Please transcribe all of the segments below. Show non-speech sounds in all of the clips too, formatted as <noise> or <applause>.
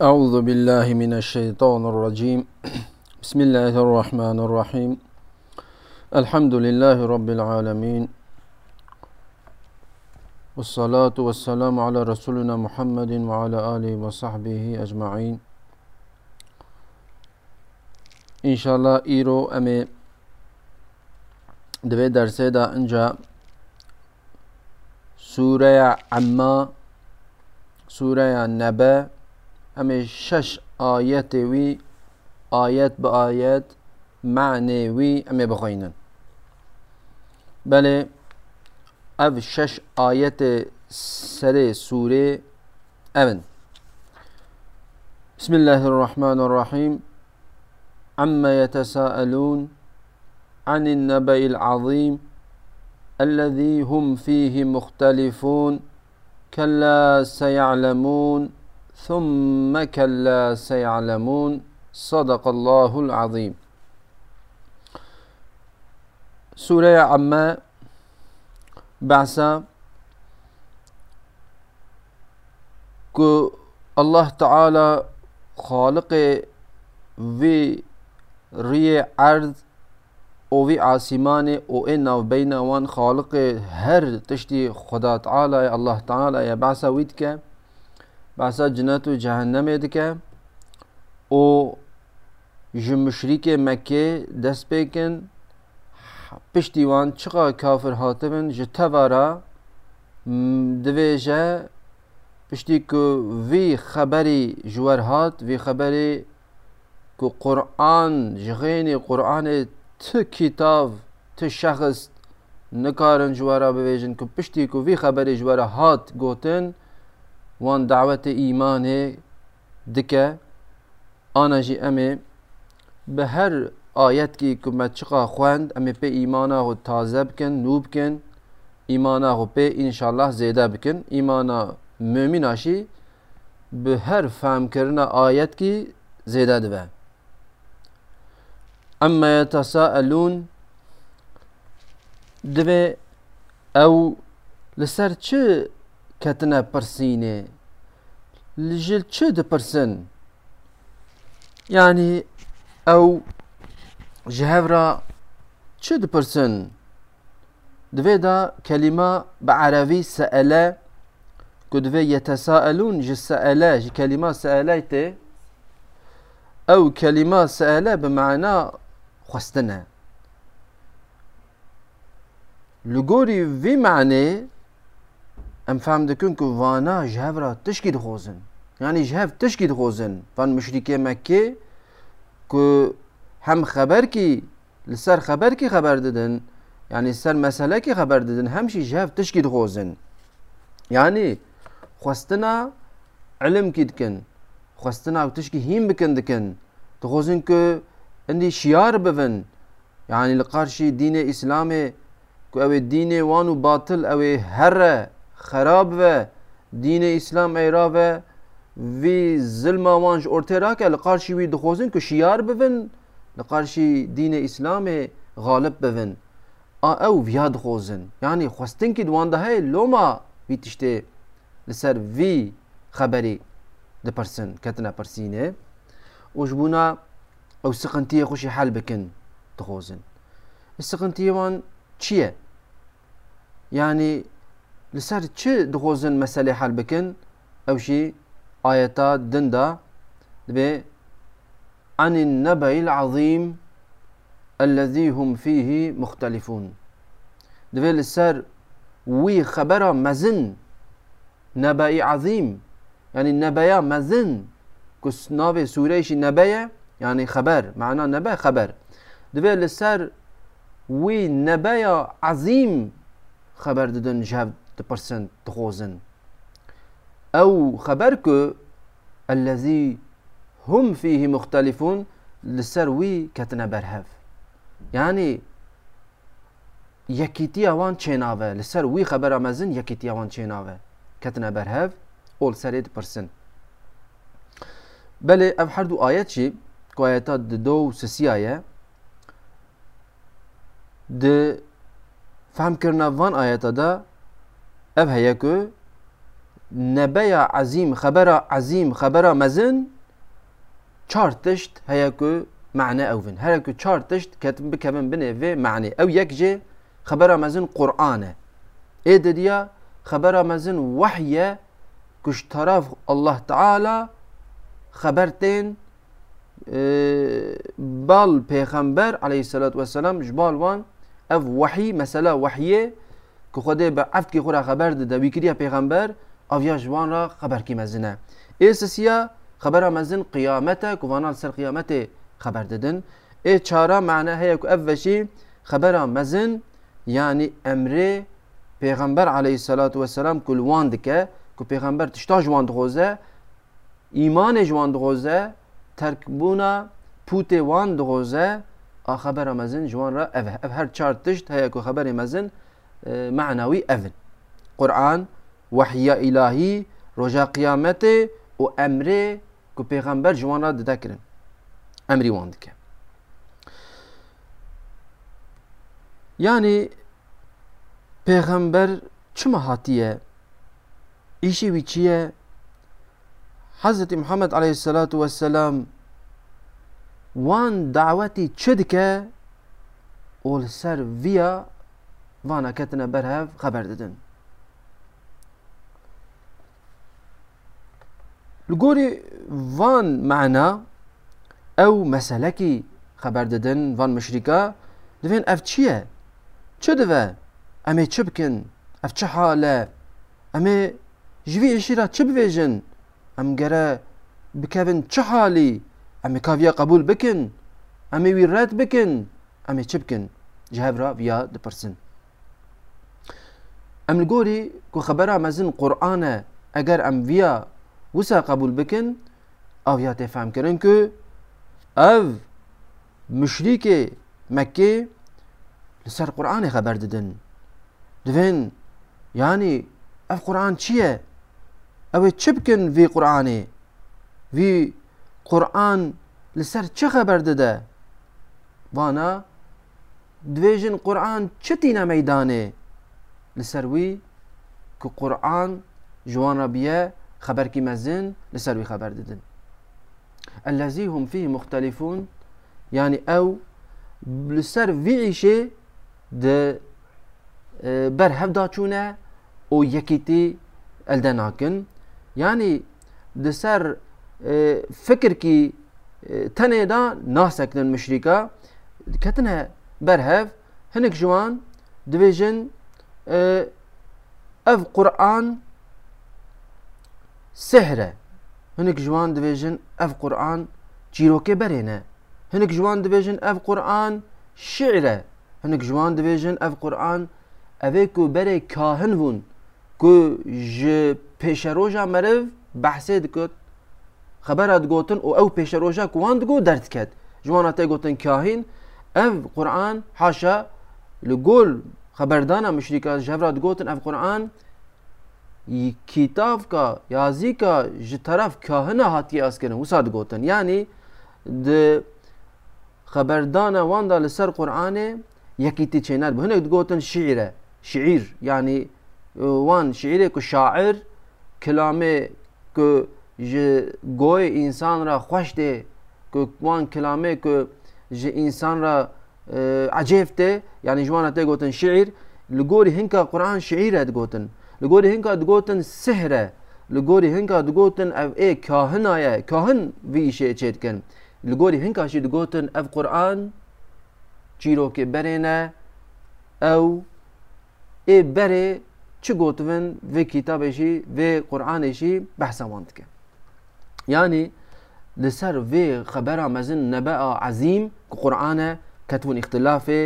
أعوذ بالله من الشيطان الرجيم <clears throat> بسم الله الرحمن الرحيم الحمد لله رب العالمين والصلاة والسلام على رسولنا محمد وعلى آله وصحبه أجمعين إن شاء الله إيرو أمي دوي درسي دا إنجا سورة عما سورة نبأ همه شش آیت وی آیت به آیت معنی وی همه بخوینن بله او شش آیت سر سوره اون بسم الله الرحمن الرحيم عما يتساءلون عن النبأ العظيم الذي هم فيه مختلفون كلا سيعلمون ثم كلا سيعلمون صدق الله العظيم سورة عما بعثة ku Allah تعالى خالق في روی ارض او وی آسمان او این او بین وان خالق هر تشتی خدا تعالی الله تعالی یا بعث وید که بحثا جنت و جهنم که او جو مشریک مکه دست بیکن پشتیوان چقا کافر هاتبن جو تبارا دویجه پشتی که وی خبری جوار هات وی خبری که قرآن جغین قرآن ت کتاب ت شخص نکارن جوارا بویجن که پشتی که وی خبری جوار هات گوتن وان دعوت ایمانه دکه آنا جی امه به هر آیت کی کمت چقا خوند امه په ایمانا خو تازه بکن نوب کن ایمانا خو په انشالله زیده بکن ایمانا مؤمن آشی به هر فهم کردن آیت کی زیده دوه اما یتساءلون دوه او لسر چه كتنا برسيني لجل تشد برسن يعني او جهبرا تشد برسن دفيدا كلمة بعربي سألة كو يتساءلون جل سألة جي كلمة سألايتي او كلمة سألة بمعنى خستنا لغوري في معنى ام فهم دکن که وانا جهب را تشکی دخوزن یعنی جهب تشکی دخوزن وان مشرکی مکه که هم خبر کی لسر خبر کی خبر دادن یعنی سر مسئله کی خبر دادن همشی جهب تشکی دخوزن یعنی خواستنا علم کی دکن خواستنا و تشکی هیم بکن دکن دخوزن که اندی شیار بون یعنی لقارشی دین اسلامه که او دین وانو باطل او هر خراب و دین اسلام ایرا و وی ظلم وانج اورترا که لقارشی وی دخوزن که شیار ببن لقارشی دین اسلام غالب ببن او ویا دخوزن یعنی خوستن که دوانده های لوما وی تشته لسر وی خبری ده پرسن کتنا پرسینه وجبونا او سقنتی خوشی حل بکن دخوزن السقنتيه وان چیه یعنی لسر چه دخوزن مسئله حل بکن شی آیتا دن دا دبه عن النبع العظيم الذي هم فيه مختلفون دبه لسر وي خبر مزن نبع عظيم يعني النبع مزن كسناب سوريش نبع يعني خبر معنى نبع خبر دبه لسر وي نبع عظيم خبر ددن جهد te persen te gozen. Ou xeber ke ellezî hum fihi muhtelifun li ser wî ketine berhev. Yani yekîtiya wan çênave li ser wî xebera mezin yekîtiya wan çênave ketine berhev ol serê dipirsın. Belê ev her du ayet jî ku ayeta di do sisiya ye di fehmkirina van ayeta da اف كو نبايا عظيم خبرا عظيم خبرا مزن چارتشت هيا كو معنى اوفن هيا كو چارتشت كتب بكمن بنفي معنى او يكجي خبرا مزن قرآن ايه ديا خبرا مزن وحي كش طرف الله تعالى خبرتين <hesitation> بال پیغمبر علیه الصلاة والسلام جبال وان اف وحی مثلا وحیه که خود به عفت که خود را خبر ده دوی کریه پیغمبر آویا جوان را خبر کی مزنه ایس سیا خبر مزن قیامته که وانال سر قیامته خبر ددن ای چاره معنی هیا که اوشی خبر مزن یعنی امر پیغمبر علیه الصلاة والسلام کل وان دکه که پیغمبر تشتا جوان دخوزه ایمان جوان دخوزه ترکبونا پوت وان دخوزه خبر مزن جوان را اوه او هر چار تشت هیا که خبر مزن آه، معنوي أفن قرآن وحي إلهي رجاء قيامته وأمره كو پیغمبر جوانا دذكرن أمري واندك يعني پیغمبر چما هاتيه إيشي وی حضرت محمد عليه الصلاة والسلام وان دعوتي چدكه اول سر ويا ظانا كتنا برهاف خبر ددن لغوري فان معنا او مسالكي خبر ددن فان مشريكا دفين افتشيه چه دفا امي چبكن افتش حالا امي جوي اشيرا چبفجن ام گرا بكابن چه حالي امي كافيا قبول بكن امي ويرات بكن امي چبكن جهبرا ويا دبرسن ئەم گۆری کو خەبەر مەزن قورآانە ئەگەر ئەم ڤیا وسا قبول بکن ئەو یا تێفامکردن کو ئەو مشریکێ مەکێ لەسەر قورآانی خەبەر ددن دوێن ینی ئەف قورآان چییە؟ ئەوێ چ بکن ڤی قورآانێ ڤی قورآان لەسەر چه خەبەر ددە وانە دوێژن قورآان چتی نەمەدانێ لسروي كقرآن جوان ربيا خبر كي مزين لسروي خبر ددن الذي هم فيه مختلفون يعني أو لسر في عيشة د آه، برهف داتشونا او يكيتي الدناكن يعني دسر آه، فكر كي آه، تنه دا ناسك للمشركة كتنه برهف هنك جوان ديفيجن أه، اف قرآن سهره هنك جوان ديفيجن اف قرآن جيروكي برينه هنك جوان ديفيجن اف قرآن شعره هنك جوان ديفيجن اف قرآن افيكو بري كاهن فون كو جي بيشاروجا مرف بحثي دكوت خبرات قوتن او او بيشاروجا كوان دكو درتكت جوانا تي قوتن كاهن اف قرآن حاشا لقول خبردانا مشرکا جهرات گوتن اف قرآن کتاب کا یازی کا جی طرف کاهنه هاتی اسکنه وساد گوتن یعنی د خبردانا وان دا لسر قرآن یکی تی چینات بو هنک گوتن شعره شعیر یعنی وان شعیره که شاعر کلامه که جی گوی انسان را خوش ده که وان کلامه که جی انسان را آه، عجيفته يعني جوانا تيغوتن شعر لغوري هنكا قرآن شعيرة تغوتن لغوري هنكا تغوتن سهرة لغوري هنكا تغوتن اف اي كاهن آية كاهن في شيء تشيتكن لغوري هنكا شي تغوتن اف قرآن برينة چیرۆکێ بەرێنە ئەو ئێ بەرێ چ گوتبن و کتابێکی vê قورآانێکی بەسەوان دکە ینی لەسەر vê خەبەر مەزن نەبە عزیم قرآن ketbûn îxtilafê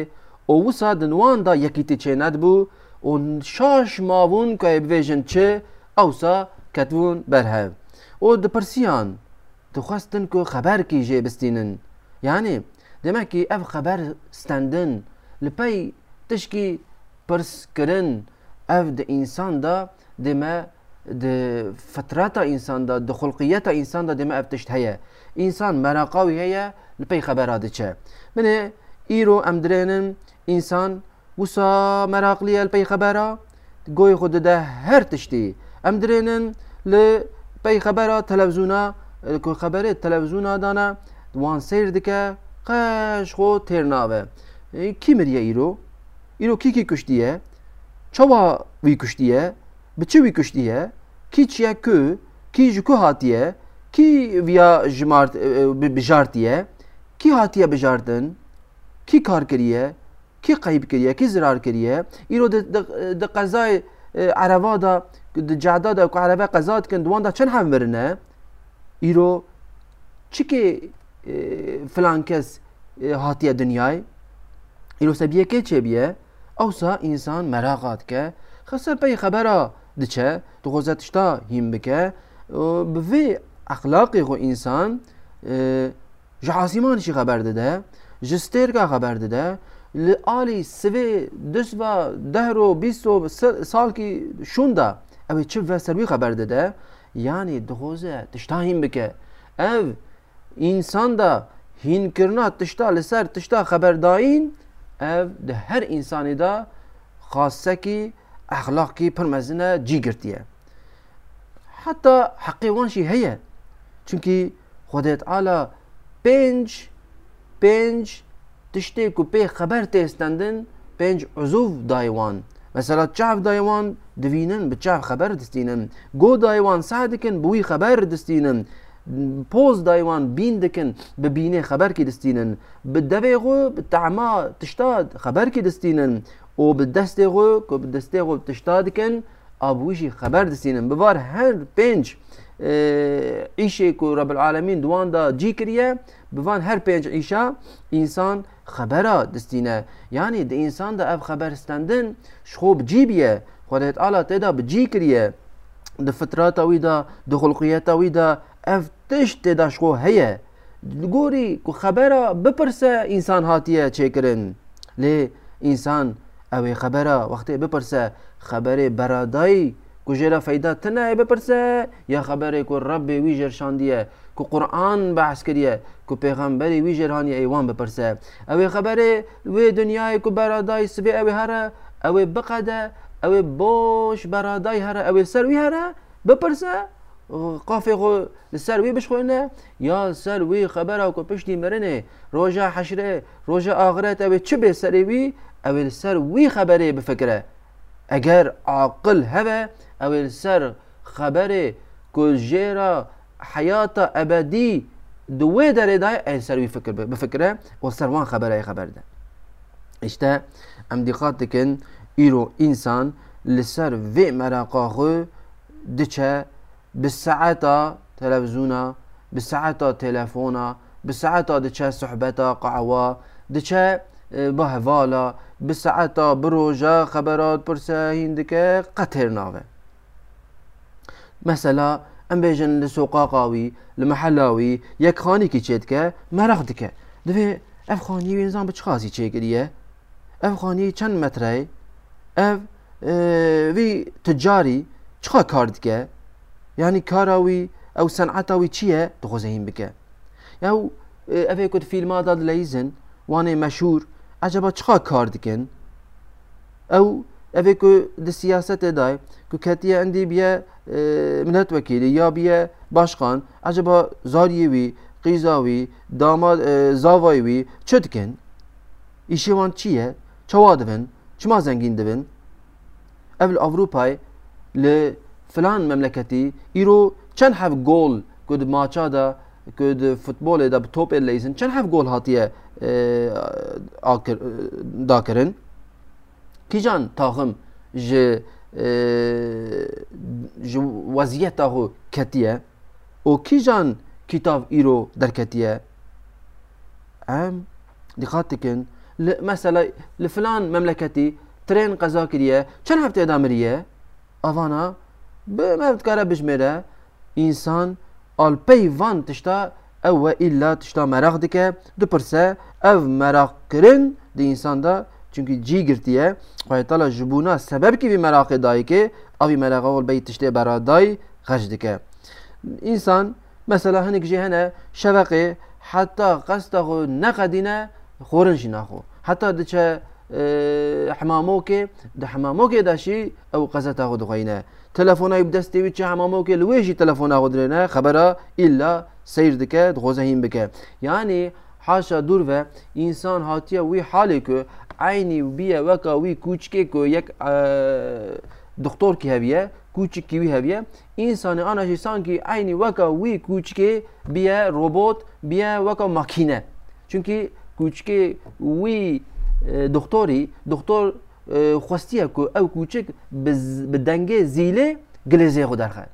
û wisa di wan da yekîtî çênet bû û şaş mavûn ku bibêjin çi ewsa ketbûn berhev û dipirsiyan dixwestin ku xeberkî jê bistînin yanî demekî ev xeber stendin li pey tişkî pirskirin ev di însan da deme di fitrata însan da di xulqiyeta însan da deme ev tişt heye. İnsan meraqa wî heye li pey xebera diçe. Minê Îro em dirênin însan wisa meraklî el peyxebera goyê xwe dide her tiştî. Em dirênin li peyxebera televzûna ku xeberê televzûna dane wan seyr dike qeş xwe têr nabe. Kî miriye îro? Îro kî kî kuştiye? Çawa wî kuştiye? Bi çi wî kuştiye? Kî çiye ku? Kî ji ku hatiye? Kî viya کی کار کریه کی قیب کریه کی زرار کریه ایرو د قضای عربا دا د جهدا دا کو عربا قضا کند وان دا چن هم ورنه ایرو چی که فلان کس هاتیه دنیای ایرو سبیه که چه بیه اوسا انسان مراقات که خسر پی خبره دچه تو خوزتشتا هیم بکه به اخلاقی خو انسان جعاسیمانشی خبر داده Jisterka haber dide. Li ali sivi dusva dehro bisto ki şunda. Ev çiv ve servi haber dide. Yani doze tiştahin bike. Ev insan da hinkirna kirna tişta li ser tişta haberdayin. Ev de her insani da خاصکی اخلاقی پرمزنه جی گرتیه حتی حقیوان شی هیه چونکی خودت علا پنج 5 tiştê ku pê xeber têstendin pênc uzûv daywan. Mesela çav daywan divînin bi çav xeber distînin. Go daywan sa dikin bi wî xeber distînin. پۆز دایوان بین دکن ببینێ خەبەرکی دەستینن ب دەبێ غۆ تەما تشتا خەبەرکی دەستینن ئۆ ب دەستێ غۆ کو ب دەستێ غۆ تشتا دکن ئابووژی خەبەر دەستینن ببار هەر پێنج ئیشێک و ڕەبعاالەمین دواندا جیکریە بوان هەر پێنج ئیشا ئینسان خەبەرە دەستینە یانی د ئینسان دا ئەف خەبەرستەندن شخۆ بجیبیە خۆێت ئالا تێدا بجی کریە د فتراتەویدا دخڵقیەتەویدا ئەف تشت تێدا شخۆ هەیە گۆری کو خەبەرە بپرسە ئینسان هاتیە چێکردن لێ ئینسان ئەوێ خەبەرە وەختێ بپرسە خەبەرێ بەرادایی کجرا فایده تنه بپرسه یا خبری که رب ویجر شاندیه که قرآن بحث کریه که پیغمبری ویجر هانی ایوان بپرسه او خبری وی دنیای که برادای سبی او هره او بقده او باش برادای هره او سروی هره بپرسه قافي خو لسر وي بش خوينه يا سر وي خبره کو پشتي مرنه روجا حشره روجا آخرت او چه به سر وي او لسر وي خبره بفكره اگر عاقل هبه او السر خبر كوجيرا حياته ابدي دوي داري داي السر بفكر بفكره وان خبر اي خبر ده اشتا ام دي خاطكن ايرو انسان لسر في مراقاخو دچا بالساعة تلفزيونا بالساعة تلفونا بالساعة دچا صحبتا قعوة دچا آه، بهوالا بالساعة بروجا خبرات برسا هندك قطر ناوه مثلا ام بيجن لسوقا قاوي لمحلاوي يك خاني كي تشيتك ما راخدك دفي اف خاني وينزان بچ خازي تشيكريه اف خاني چند متري اف وي تجاري تشخا كاردك يعني كاراوي او صنعتاوي تشيه دخوزين بك او اف كنت فيلم داد ليزن واني مشهور عجبا تشخا كاردكن او اف كو دي سياسه داي Ki ketiye endi biye e, milletvekili ya biye başkan acaba zariyevi, qizavi, damad e, zavayvi çötken işivan çiye çavadivin, çima zengin divin. Evl Avrupa'yı li filan memleketi iro çen hav gol kud maça da kud futbolê da top elleysin çen hev gol hatiye ki can taxim ji آه، وضعیت او کتیه او کی جان کتاب ایرو در کتیه ام دقت کن ل مثلا لفلان مملکتی ترین قضا کریه چند هفته ریه اوانا به ما بتكارا بجمره انسان البي وان تشتا او ایلا تشتا مراق دکه دو پرسه او مراق کرن دی انسان دا Çünkü cigir diye Xwedê Teala ji bûna sebebkî vî meraqê dayikê avî meraqa ol bey tiştê bera dayî xerc dike. İnsan mesela hinek jî hene şeveqê heta qesta xwe neqedîne xorin jî naxwe. Heta diçe hemamokê di hemamokê de jî ew qezeta xwe dixweyne. Telefona bi destê wî çi hemamokê li wê jî telefona xwe dirêne xebera îlla seyr dike dixwaze hîn bike. Yani haşa dur ve insan hatiye wî halê ku aynı bir vaka vi küçük ko yek doktor ki heviye küçük ki heviye insanı anaşı sanki aynı vaka vi küçük bir robot bir vaka makine çünkü küçük vi doktori doktor خواستیه که او کوچک به دنگ زیله گلیزه خود درخه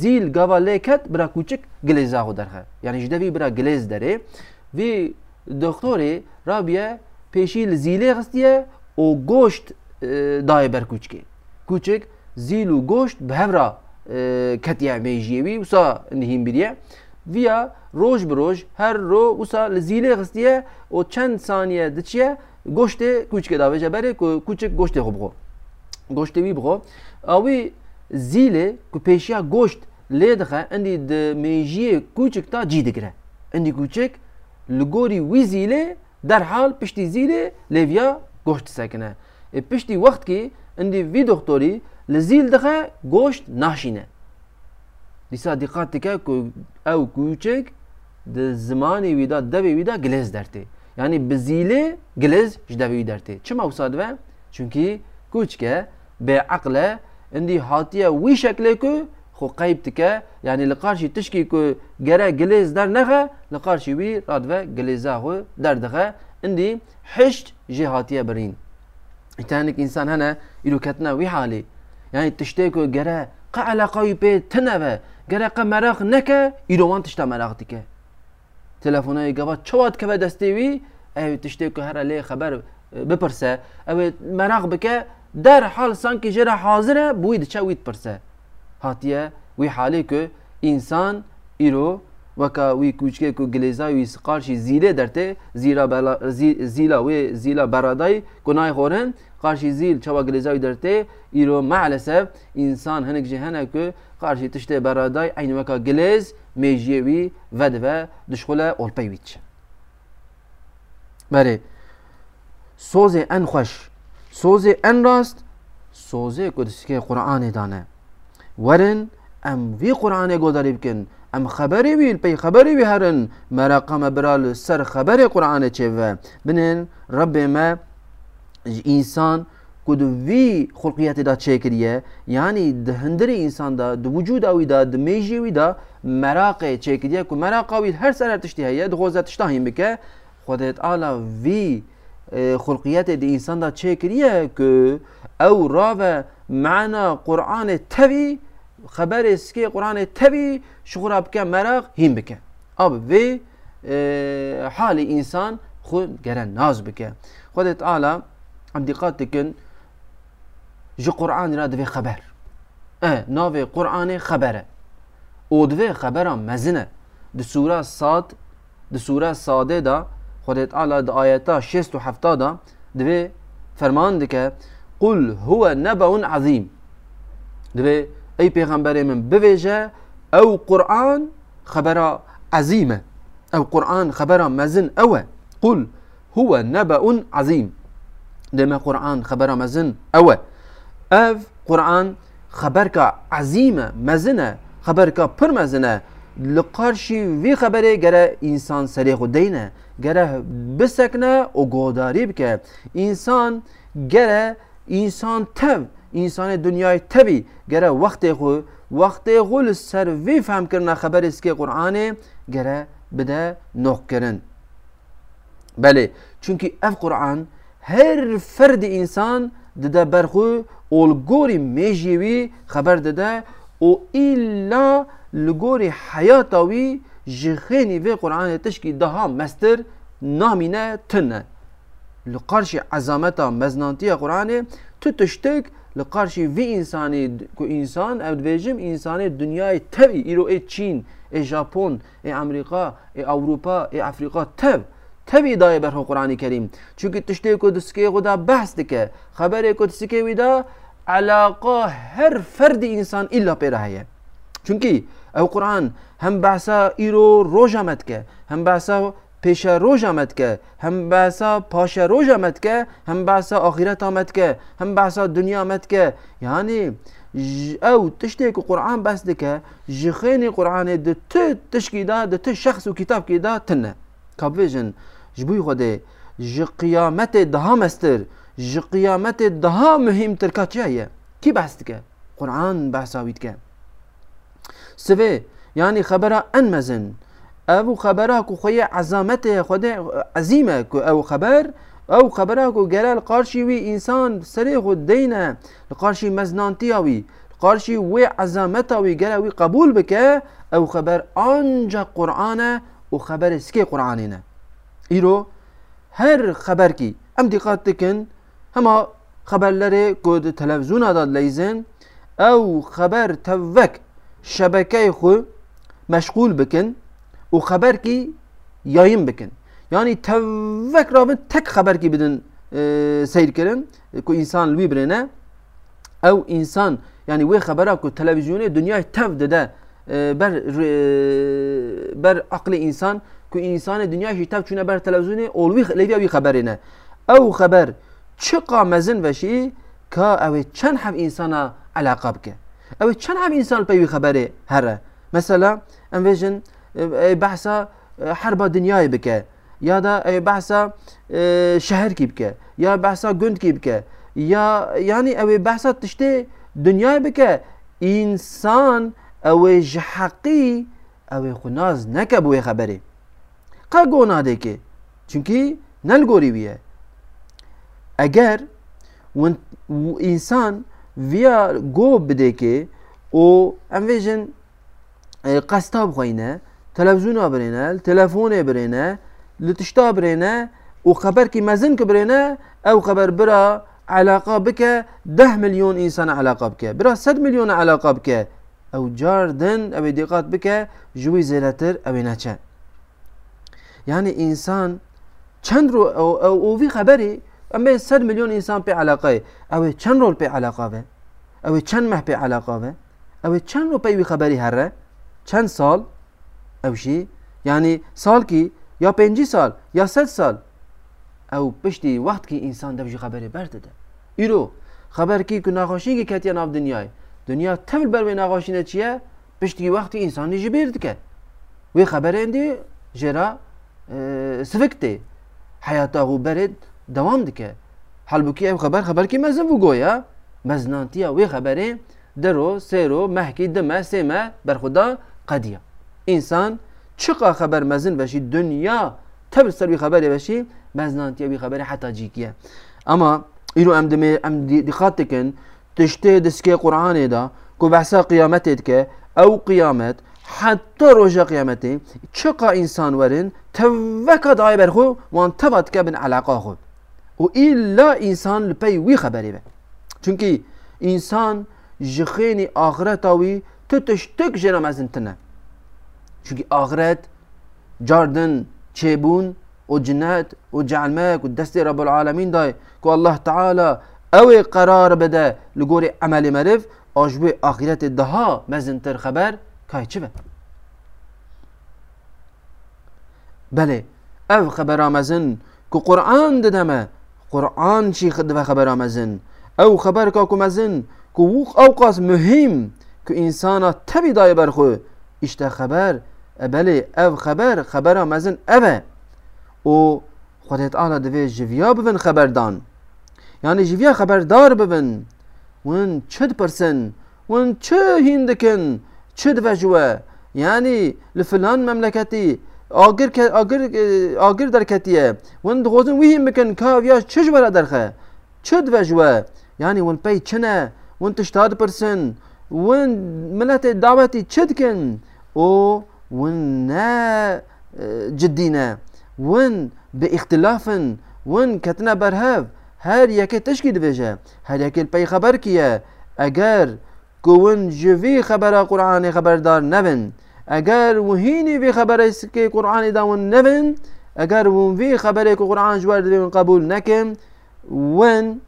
زیل گاوا لیکت برا کوچک گلیزه خود درخه یعنی جدوی برا گلیز داره وی دکتوری رابیه پێشی لە زیلێ خستیە ئۆ گۆشت دایە بەر کوچکێ کوچێک زیل و گۆشت بە هەورا کەتیا مێژیەوی وسا نهیم بریە ڤیا ڕۆژ برۆژ هەر ڕۆ وسا لە زیلێ خستیە ئۆ چەند سانیە دچیە گۆشتێ کوچکە داوێژە بەرێ کوچێک گۆشتێ خۆ بخۆ گۆشتێوی بخۆ ئەوی زیلێ کو پێشیا گۆشت لێ دخە ئەندی مێژیە کوچک تا جی دەگرە ئەندی کوچێک لە گۆری وی زیلێ derhal piştî zîlê lêviya goşt sekine. E piştî wextkî endî vî doktorî li zîl dixe goşt naşîne. Dîsa dîqat dike ku ew kûçek di zimanê wî da devê wî da gilez dertê. Yani bi zîlê gilez ji devê wî dertê. Çima wisa dibe? Çünkü kûçke bê eqle endî hatiye wî şeklê ku خو قيب تكا يعني لقارشي تشكي كو جرا جليز دار نخا لقارشي وي رادفا جليزا هو دار دخا اندي حشت جهاتية برين تانك انسان هنا يلو كتنا وي حالي يعني تشتيكو جرا قا علاقة بي تنبا جرا قا مراق نكا وان تشتا مراق تكا تلفوني قبا شوات كبا دستيوي ايو تشتيكو هرا لي خبر بپرسه او مراق بك دار حال سانكي جرا حاضره بويد تشاويت برسه hatiye wî halê ku însan îro weka wî kûçkê ku gilêza wî qarşî zîlê dertê zîla zîla wê zîla beradayî ku nayê xorên qarşî zîl çawa gilêza wî dertê îro meelesef însan hinek jî hene ku qarşî tiştê beraday aynî weka gilêz mêjiyê wî vedive dişxule olpey wî çi Berê sozê en xweş sozê en rast sozê ku disikê Qur'anê dane ورن ام وی قرآن گذاری بکن ام خبری ویل پی خبری وی هرن مرا قم برال سر خبر قرآن چه و بنن رب ما انسان کد وی خلقیت دا چه کریه یعنی دهندر انسان دا د وجود اوی دا د میجی وی دا مراقه چه کریه که مراقه وی هر سر تشتی هیه دخوزه تشتاهیم بکه خودت آلا وی خلقیت د انسان دا چه کریه که او راوه معنا قرآن توی خبر است که قرآن تبی شغراب که مرغ هیم بکن آب و حال انسان خود گره ناز بکن خود تعالی هم دقت کن جو قرآن را دوی خبر اه قرآن خبره او دوی خبره مزنه دو سوره ساد دو سوره ساده دا خود تعالی دو آیتا شست و هفته دا دوی فرمان دکه قل هو نبع عظیم دوی اي پیغمبر من بویجه او قرآن خبر عظیمه او قرآن خبر مزن اوه قل هو نبأ عظيم دمه قرآن خبر مزن اوه او قرآن خبرك عظيمة مزنه خبرك پر مزنه لقارشي في خبره گره انسان سريخ خود دینه گره بسکنه و گوداری بکه انسان گره انسان تب انسان دنیای تبی گره وقت خو وقت خو سر وی فهم کرنا خبر است که قرآن گره بده نوک کرن بله چونکی اف قرآن هر فرد انسان دده برخو اولگوری میجیوی خبر دده او ایلا لگوری حیاتاوی جخینی وی قرآن تشکی دها مستر نامینه تنه لقارش عظامتا مزنانتی قرآن تو تشتک لە قارشی وی انسان، ئینسان ئەبێژم انسانی دنیای تبی. ایرو ای چین ژاپن، ژاپۆن ای ئەمریکا ای ئەوروپا ئێ تب. تەب تەوی دایە بەرهۆ قڕانی کەریم چونکی تشتێک کو دسکێ خدا بحث دکه. خەبەرێک و دسکێ ویدا علاقا هر فرد انسان الا پێرا هەیە چونکی قرآن هم هم باسا ایرو که هم باسا پیش روژ آمد که هم بحثا پاش روژ آمد که هم بحثا آخرت آمد که هم بحثا دنیا آمد که یعنی او تشتێک و قورآان بەس دکە ji خێنی قورآانێ د ت تشکیدا د ت شخص و کتابکیدا تنە کابێژن ji بووی خودێ ji قیامەتê daha mestir ji قیامەتê daha mühim tirkaçiye کی بەس dike قورآان بەساوی dike سvê yani xebera en mezin او خبره کو خوی عظمت خود عظیمه که او خبر او خبره کو گلال قارشی وی انسان سری خود دینه قارشی مزنانتی وی قارشی وی عظمت وی گلا وی قبول بکه او خبر آنجا قرآن و خبر سکی قرآنینه ایرو هر خبر کی ام دقت تکن هما خبرلری کود تلویزیون داد لیزن او خبر توک شبکه خو مشغول بکن او xeber kî yayın bikin. Yani tevvek rabin tek xeber kî bidin e, seyirkirin e, ku insan li birine ew insan yani wê xebera ku televizyonê dünyayê tev dide e, ber ber aqlê insan ku insanê dünya jî tev çûne ber televizyonê olwî lêviya wî xeberê ne. Ew xeber çiqa mezin veşî ka ew ê çend hev insana elaqa bike. Ew ê çend hev insan pey wî xeberê here. Mesela em bêjin بحثا حربا دنیای بکه یا دا بحثا شهر کی بکه یا بحثا گند کی بکه یا یعنی او بحثا تشته دنیای بکه انسان او جحقی او خناز نکه بوی خبره قا گونه ده که چونکی نلگوری ویه اگر و انسان ویا گو بده که او ام ویژن قصتاب خوینه televizyona birêne, telefonê birêne, li tişta birêne û xeber kî mezin kibirêne ew xeber bira علاقه bike 10 milyon insana علاقه bike. Bira 100 milyona علاقه bike. Ew car din ew dîqat bike ji wî zêretir ew neçe. Yani insan çend ro ew vî xeberî em bê 100 milyon insan pê علاقeyê. Ew ê çend rol pê علاقه ve. Ew ê çend meh pê علاقه ve. Ew ê çend ro pey wî xeberî here. Çend sal ئەوشی یعنی کی؟ یا پنجی سال یا صد سال او پشتی وقت خبری برده ده بەردەدە خبر خبرکی کو که کتیان ناب دنیای دنیا تەل بەروێ ناخۆشینە چیه پشتی نیجی ئینسانی که وی خبره اندی جرا سفکتی حیاته او برد دوام حال بکی او خبر خبر کی مزن بوو مزناتیه مەزنانتیە وێ درو سر سێرۆ محکی دمە بر خدا قدیه انسان چقا خبر مزن بشي دنيا تبر سر بي خبر بشي مزنان تي بي خبر حتى جيكيا اما ايرو ام دمي ام دي خاطكن تشتي دسكي قران دا كو بحثا قيامتك او قيامت حتى رجا قيامتي چقا انسان ورن توكا داي برخو وان تبات كابن علاقه خو و الا انسان لبي وي خبري به چونكي انسان جخيني اخرتاوي تتشتك جنا مازنتنا Çünkü ahiret cardın çebun o cennet o cealmek o deste Rabbul Alemin day ku Allah Teala ev karar bede li gori ameli merif ajbe ahireti daha mezintir haber kayçıbe. Bele ev haber amezin ku Kur'an dedeme Kur'an şi ve haber amezin ev haber kakumezin ku vuk avkas mühim ku insana tabi day berhu İşte haber. E beli ev haber. Habera mezin eve. O Xwedê Teala divê jiviya bibin xeberdan. Yani jiviya xeberdar bibin. Win çi dipirsin? Win çi hîn dikin? Çi divejiwe? Yani li filan memleketî agir agir e, agir derketiye. Win dixwazin wî hîn bikin ka viya çi ji we derxe? Çi divejiwe? Yani win pey çi ne? Win tişta dipirsin? Win milletê dawetî çi dikin? او ون آه، جدينا ون باختلاف ون كتنا برهف هر يكي تشکی دویجه هر يكي البي خبر كيا اگر كون جوي خبر قرآن دار نبن اگر وهيني في خبر است قرآن داون نبن اگر ون في خبر که قرآن جوار دویون قبول نكم ون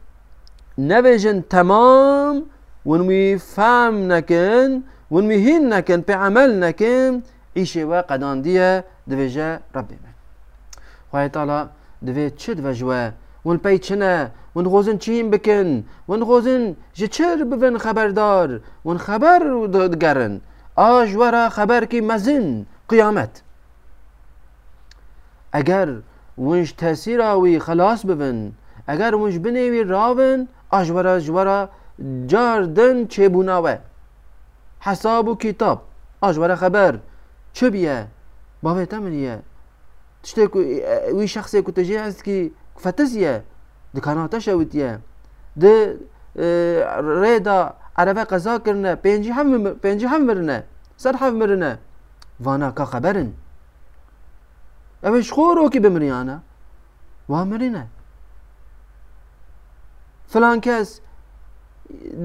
نبجن تمام ون وي فهم نكن ون مهين نکن بعمل عمل نکن ایشه و قداندیه دویجه ربی من خواهي تعالى دوی چه وجوة ون پی نه، ون غوزن چیم بکن ون غوزن چر ببن خبردار ون خبر دقرن آج ورا خبر كي مزن قیامت اگر ونش تاثیر وي خلاص ببن اگر ونش بنوي راون آج ورا جوارا جاردن چه بوناوه حساب و کتاب آج برای خبر چه بیه، بابه تمنی یا تشتی که وی شخصی کو تجی است که فتزیه، یا ده کاناتا شود یا ده ری دا عربه قضا کرنه پینجی هم مرنه سر هم مرنه وانا که خبرن اوش خور او که بمریانه وان مرنه فلان کس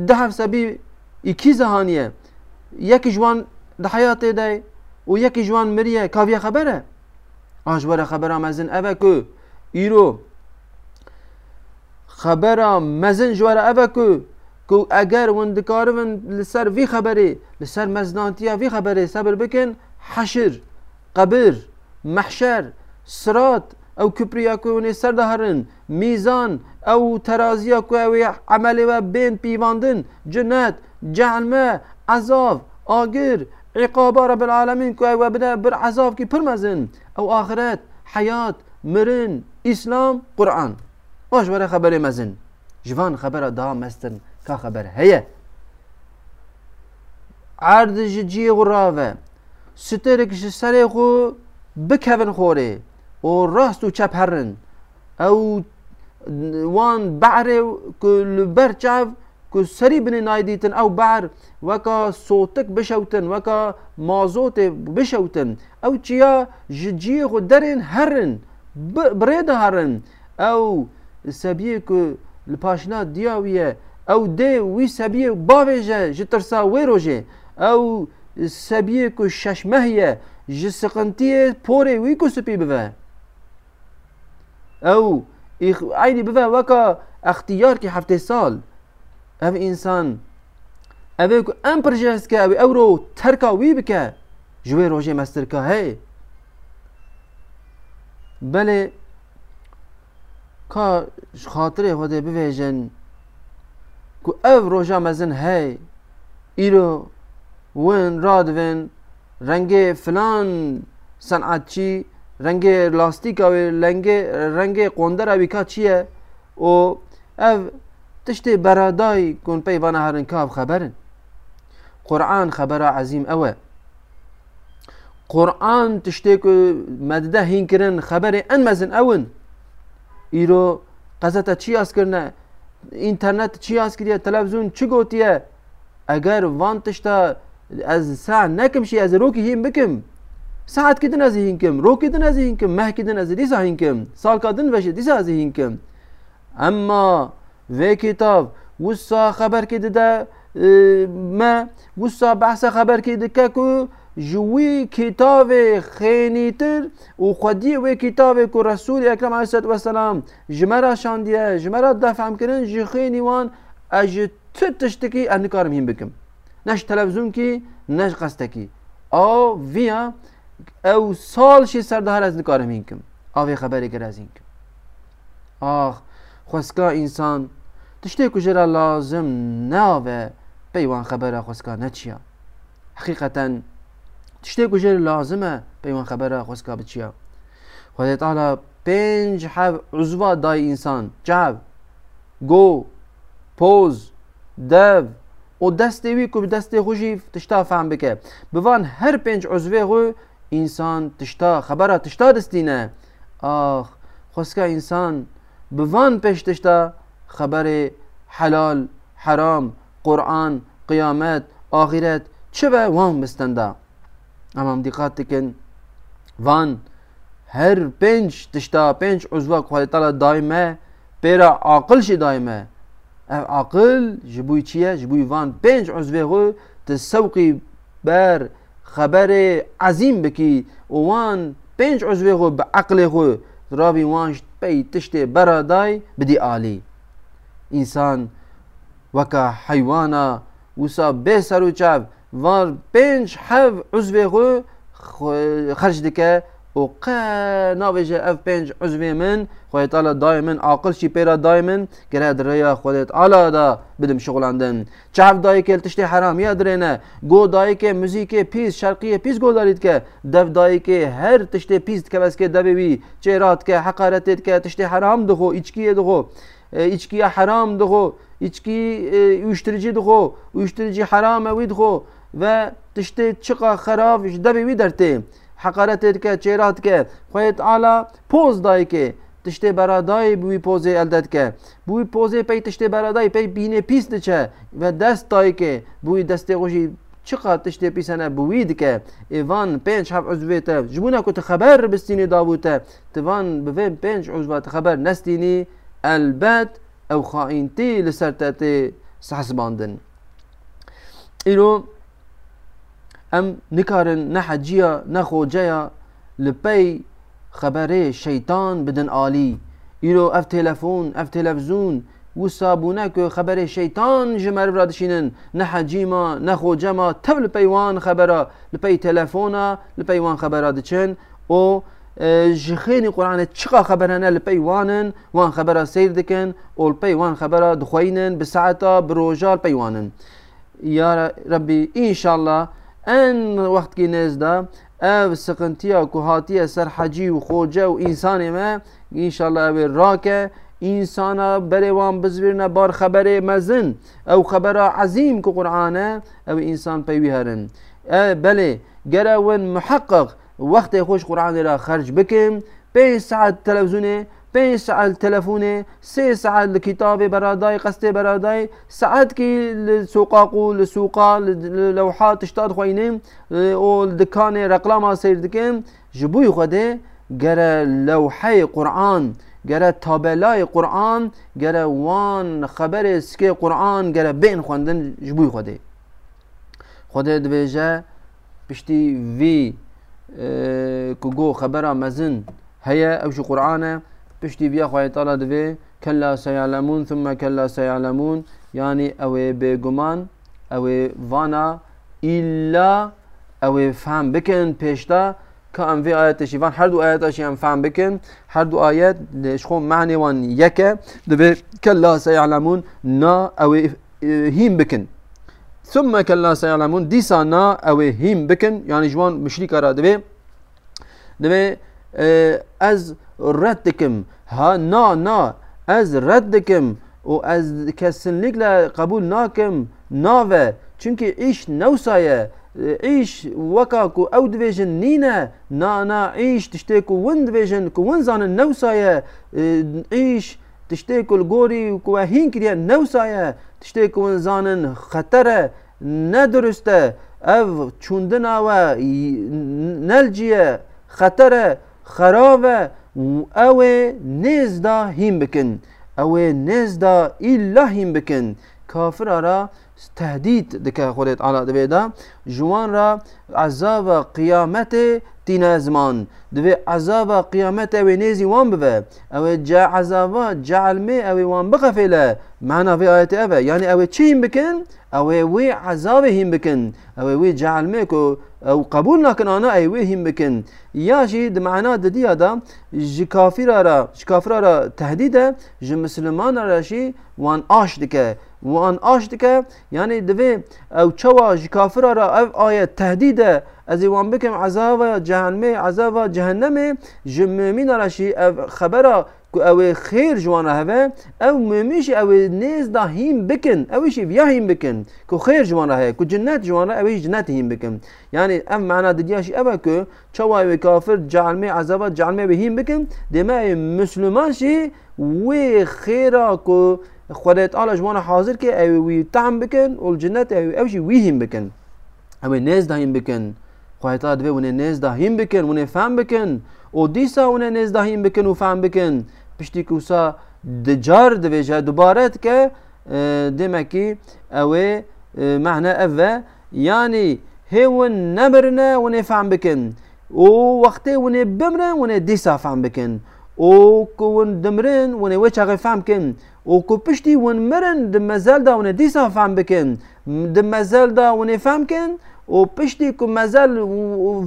ده هفت سبی ایکی زهانیه یکی جوان د حیات دی و یکی جوان مریه کاویه خبره آجوار خبره مزن اوه که ایرو خبره مزن جوار اوه که که اگر ون دکارون لسر وی خبره لسر مزنانتیه وی خبره صبر بکن حشر قبر محشر سرات او کپریا که ونی سر دهرن میزان او ترازیا که اوی عمل و بین پیواندن جنت جهنمه عذاب آگر عقاب رب العالمین که و بر عذاب کی پرمزن او آخرت حیات مرن اسلام قرآن واش وره خبر مزن جوان خبر دا مستن که خبر هیه عرض جی غراوه ستر کش سر خو بکوین خوره و راست و چپ هرن او وان بعره كل لبر سری بنی نایدیتن او بحر وکا صوتک بشوتن وکا مازوت بشوتن او چیا جی خود درن هرن برید هرن او سبیه که لپاشنا دیاویه او دی وی سبیه باویجه جترسا وی روژه او سبیه که ششمهیه جسقنتیه پوره وی که سپی بوه او عینی بوه وکا اختیار که هفته سال ئەو ئینسان ئەوێ و ئەم پرژێستکە ئەوێ ئەورۆ تەرکا وی بکە ژێ ڕۆژێ مەسترکە هەیە بەێ کا خاطرێ خۆدێ ببێژن کو ئەو ڕۆژە مەزن هەیە ئیرۆ ون ڕادێن ڕەنگێ فلان سەنعاتچی ڕەنگێ لاستیکاوێ لەنگێ ڕەنگێ قۆندەراوی کا چییە ئۆ ئەو تشتي براداي كون بي بنا هرن كاف خبرن قرآن خبر عظيم أوى قرآن تشتيكو مدده هينكرن خبري أن مزن أون إيرو قزتا چی آس کرنه اینترنت چی آس کریه تلویزیون چی گوتیه اگر وان تشتا از ساعة نکم شی از روکی هیم بکم ساعت کدن از هین کم روکی دن از هین کم مه کدن از دیسا هین کم سال کدن وشه دیسا از هین کم اما وی کتاب وسا خبر کې ده ما وسا بحث خبر کې ده کو جوی کتاب خینیتر او خودی و کتاب کو رسول اکرم علیه و سلام جمرا شاندیه جمرا دفعم کردن جی خینیوان اج تشتکی ان کار مهم بکم نش تلویزیون کی نش قست کی او ویا او سال شی سردار از کار مهم کم او خبری این کم آخ خوسکا انسان تشتێک و ژێرا لازم ناوێ پەیوان خەبەرە خۆستکە نەچیە حقیقەتەن تشتێک لازمه ژێر لازمە پەیوان بچیا. خۆستکە بچیە پنج پێنج عزوا دای انسان جاب گو پۆز دەب و وی کو دەستێ خوژی تشتا فام بکە بوان هەر پنج عزوێ انسان ئینسان تشتا خەبەرە تشتا دەستینە ئاخ خۆستکە انسان بوان پێش تشتا خبر حلال حرام قرآن قیامت آخرت چه به وان بستنده اما هم دقت کن وان هر پنج تشتا پنج عضو خدای تعالی دائمه پیرا عقل شی دائمه اف عقل جبوی چیه جبوی وان پنج عضو خو تسوقی بر خبر عظیم بکی وان پنج عضو خو به عقل خو راوی وانش پی تشت برادای بدی عالی انسان وەکە حیوانە وسا بێسەر و چاو وار پنج حەv عزێ خۆ خەرج دکە و قه ناویجه اف پنج عزێ من خۆیتالە دای من عقلشی پێرا دای من گرە خودت خۆێت دا بدم شغڵاندن چاو موزیک پیز شرقی پیز گو دارید که پیس دایی پیس هر کە پیز دایکێ هەر تشتێ پیس چه که که حقارتید که تشتی حرام دخو، ئیچکیە دخو. ichkiga haromdiu ve uyushtirjidiu uyushtirji haromavidiu va tishti chiqa xarob dabivi darti haqaratedke çêratke Xwê Teala poz dayke tiştê beradayê bi pozê elde bi wî pozê pey tiştê beradayê pey bînê pîs diçe ve dest dayke bi wî çiqa tiştê pîsene bi wî dike êvan pênc hev te ku tu xeber dabû te ti van bi vê pênc uzva nestînî البات او خائنتي لسرتاتي سحسباندن إلو ام نكارن جيا نخو جيا لبي خبري شيطان بدن آلي إلو اف تلفون اف تلفزون وصابونا خبري شيطان جمار برادشينن نحا جيما نخو جما تب لبيوان خبرا لبي تلفونا لبيوان خبرا دشن او جخيني قرآن تشقى خبرنا لبيوانن وان خبرها سير دكن والبيوان خبرها دخوينن بساعتا بروجا البيوانن يا ربي إن شاء الله أن وقت كي نزدا أف سقنتيا كهاتيا سر حجي وخوجا وإنسان ما إن شاء الله أبي راكة إنسانا بريوان بزبرنا بار خبر مزن أو خبر عظيم كقرآن أو إنسان بيوهرن أه بلي جرا محقق وقت خوش قرآن را خرج بکم پنج ساعت تلویزیونه پنج ساعت تلفونه سه ساعت کتاب برادای قصد برادای ساعت کی سوقاقو لسوقا لوحات اشتاد خوینه او دکان رقلاما سیر دکم جبوی خوده گره لوحه قرآن گره تابلای قرآن گره وان خبر سکه قرآن گره بین خواندن جبوی خوده خوده دویجه پشتی وی كوغو خبرا مزن هيا أوش قرآن بشتي بيا خوي تعالى دفي كلا سيعلمون ثم كلا سيعلمون يعني أو بجمان أو فانا إلا أو فهم بكن بشتا كأن في آيات شيفان هر دو آيات شيفان فهم بكن هر دو آيات لشخو معنى وان يكا دفي كلا سيعلمون نا أو اه، هيم بكن ثم كلا سيعلمون ديسانا او هيم بكن يعني جوان مشريك را دبي دبي از ردكم ها نا نا از ردكم و از kesinlikle kabul nakim nave çünkü iş nevsaye e, iş vaka ku ew dibêjin nîne nana iş tiştê ku win dibêjin ku win zanin nevsaye e, iş tiştekul gorî ku we hîn kiriye newsa ye tiştê ku win zanin xeter e nedurust e ev çûndina we nelciye xeter e xerab e ew ê nêz da hîn bikin ew ê nêz da îlla hîn bikin kafira ra tehdîd dike Xwedê Teala divê da ji wan ra ezaba qiyametê تینە زمان دوێ عذاابە قیامەت ئەوێ نێزی وان ببە ئەوێ جا عذاوا جعلمێ ئەوێ وان بخەفێ لە معناڤێ ئاەت ئەە یعنی ئەوێ چیم بکەن ئەوێ وێ عذااوێ هیم بکەن ئەوێ وێ جعلمێک و ئەو قبول ناکنانە ئەیوێ هیم بکەن یاژی دمعنا ددیادا ji کافرارە شکافرارە تهدیدە ji مسلمانەرەشی وان ئاش دکە وان ئاش دکە یعنی دوێ ئەو چاوا ji کافرارە ئەو ئاە تهدیدە از ایوان بکم عذاب جهنمه عذاب جهنمه جمومین راشی خبره که او خیر جوان هوا او ممیش او نیز دا هیم بکن اوش بیا هیم بکن که خیر جوان هوا که جنت جوان اوش جنت هیم بکن یعنی ام معنا دیاشی اوا که چوای کافر جعلمه عذاب جعلمه به هیم بکن دمای مسلمان شی و خیرا که خدای تعالی جوان حاضر که او وی تعم بکن و الجنت او اوش وی هیم بکن او نیز دا هیم بکن Qaytar ve une nezdahîn bikin, une fehm bikin. û dîsa une nezdahîn bikin û fehm bikin. Piştî ku wisa dicar dibêje dubare dike demekî ew ê mehne ev ve yanî hêwin nebirine hûn ê fehm bikin û wextê hûn ê bimrin hûn ê dîsa fehm bikin û ku hûn dimirin hûn ê wê çaxê fehm bikin û ku piştî hûn mirin di mezel da hûn ê dîsa fehm bikin di mezel da hûn ê fehm bikin و پشتی که مزل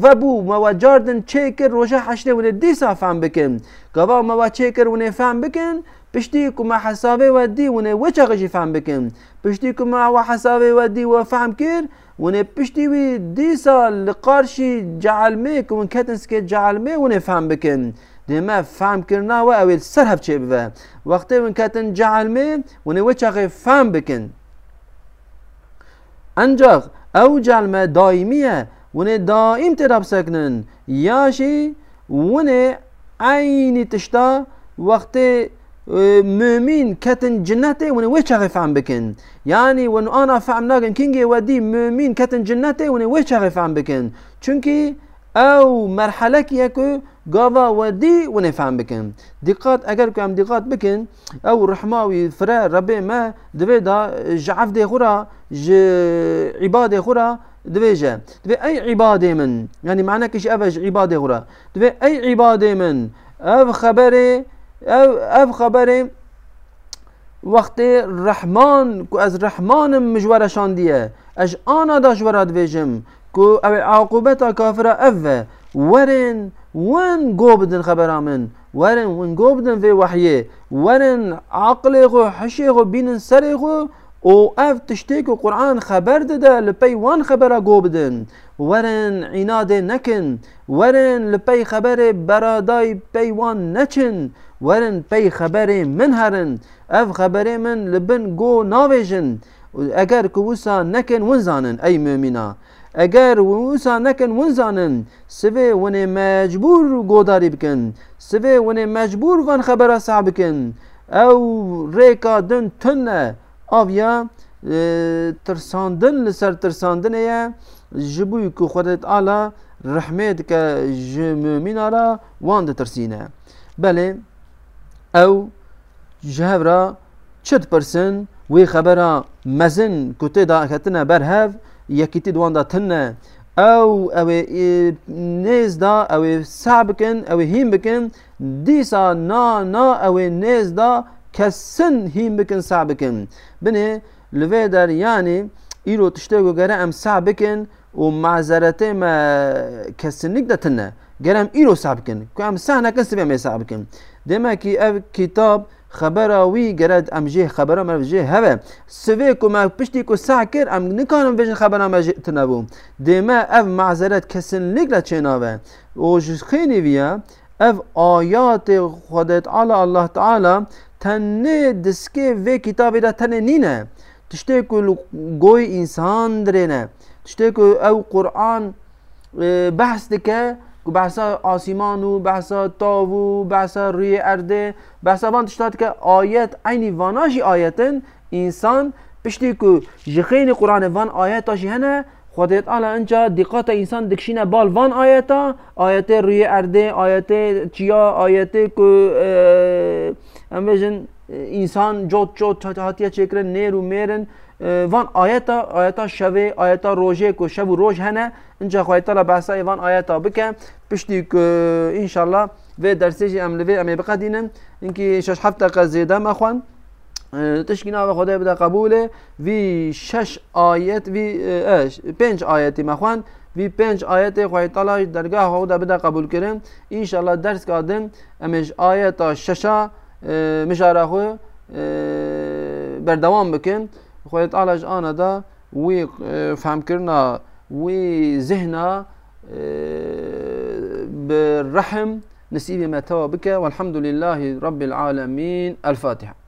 و بو ما جاردن چه کر روشه حشته ونه دیسا فهم بکن گوا ما چه کر ونه فهم بکن پشتی که ما حسابه و دی ونه وچه غشی فهم بکن پشتی که ما و حسابه و دی و فهم کر ونه پشتی وی دیسا لقارشی جعلمه که ون کتنس که جعلمه ونه فهم بکن دما فهم کرنا و اویل سرحب چه بوه وقتی ون کتن جعلمه ونه وچه غی فهم بکن انجا او جمله دائمیه و نه دائم تراب سگنن یا شی و نه عین دشتا وقت مؤمن کتن جنته و نه و چهغه فهم بکن یعنی و نه انا فهم ناگن کینگی و ادی مؤمن کتن جنته و نه و چهغه فهم بکن چونکی او مرحله که کو قاوا ودي ونفهم بكن دقات اگر كم دقات بكن او رحماوي فرا ربي ما دوي دا جعف دي خورا ج عباده خورا جا دوي اي عباده من يعني معنى كش افج عباده خورا دوي اي عباده من اف خبري او اف خبري وقت رحمان كو از رحمانم شان دیه اج آنا داشورد جم كو او عاقبت کافر اف ورن ون جو بدن خبرا من ورن ون جو بدن في وحيه ورن عقل خو حشي خو بين سر خو او اف تشتيك قرآن خبر دده لبي وان خبره جو بدن ورن عناد نكن ورن لبي خبر برادای بي وان نچن ورن بي خبر من هرن اف خبر من لبن جو ناويجن اگر كوسا نكن ونزانن اي مؤمنه ئەگەر وسا نەکەن ونزانن سێ ونێ مەجبور گۆداری بکەن سێ ونێ مەجبور van خەبەرە سا بکەن ئەو ڕێکا دن تونە ئاویا ترساندن لەسەر ترساندنەیە ji بووی ku xwedet ala rehmê dike ji mümîna ra wan ditirsîne belê ew ji hev ra çi dipirsin wê xebera mezin ku tê daxetine berhev یەکیتی دواندا تنە ئەو ئەوێ نێزدا ئەوێ سا بکەن ئەوێ هیم بکەن دیسا نانا ئەوێ نێزدا کەسن هیم بکەن سا بکەن بنێ لەوێ دەریانی ئیرۆ تشتێ گەرە ئەم سا بکەن و مازەرەتێ مە کەسنیک دەتنە گەرم ئیرۆ سا بکەن کو ئەم سانەکەس بێ مێ سا بکەن دێمەکی ئەو کتاب خبره وی گرد ام جه خبره مرف جه هوه سوی کو ما پشتی کو سع کر ام نکانم بجن خبره ما جه تنبو دیما اف معذرت کسن نگلا چناوه و خیلی ویا اف آیات خودت علی الله تعالی تنه دسکه و کتابی دا تنه نینه تشتی کو گوی انسان درینه تشتی کو او قرآن بحث دکه بحثا آسیمان و بحثا تاو و بحثا روی ارده بحثا وان تشتاد که آیت اینی واناشی آیتن انسان پشتی که جخین قرآن وان آیتاشی هنه خودت آلا انجا دقات انسان دکشینه بال وان آیتا آیت روی ارده آیت چیا آیت که انسان جوت جوت هاتیه چکرن نیر میرن وان آیتا آیتا شوی آیتا روزه کو شب و روز هنه اینجا خواهی تالا بحثای وان آیتا بکن پشتی که انشالله و ام املوی امی بقا دینم اینکه شش هفته قزیده مخوان تشکینا و خدای بده قبوله وی شش آیت وی پنج آیتی مخوان وی پنج آیت خواهی تالا درگاه خدا بده قبول کرن انشالله درس کادم امش آیتا ششا مشاره خو بردوام بکن خويا يتعالج انا دا وي اه، فهم كرنا وي زهنا اه، بالرحم نسيبي ما توا بك والحمد لله رب العالمين الفاتحه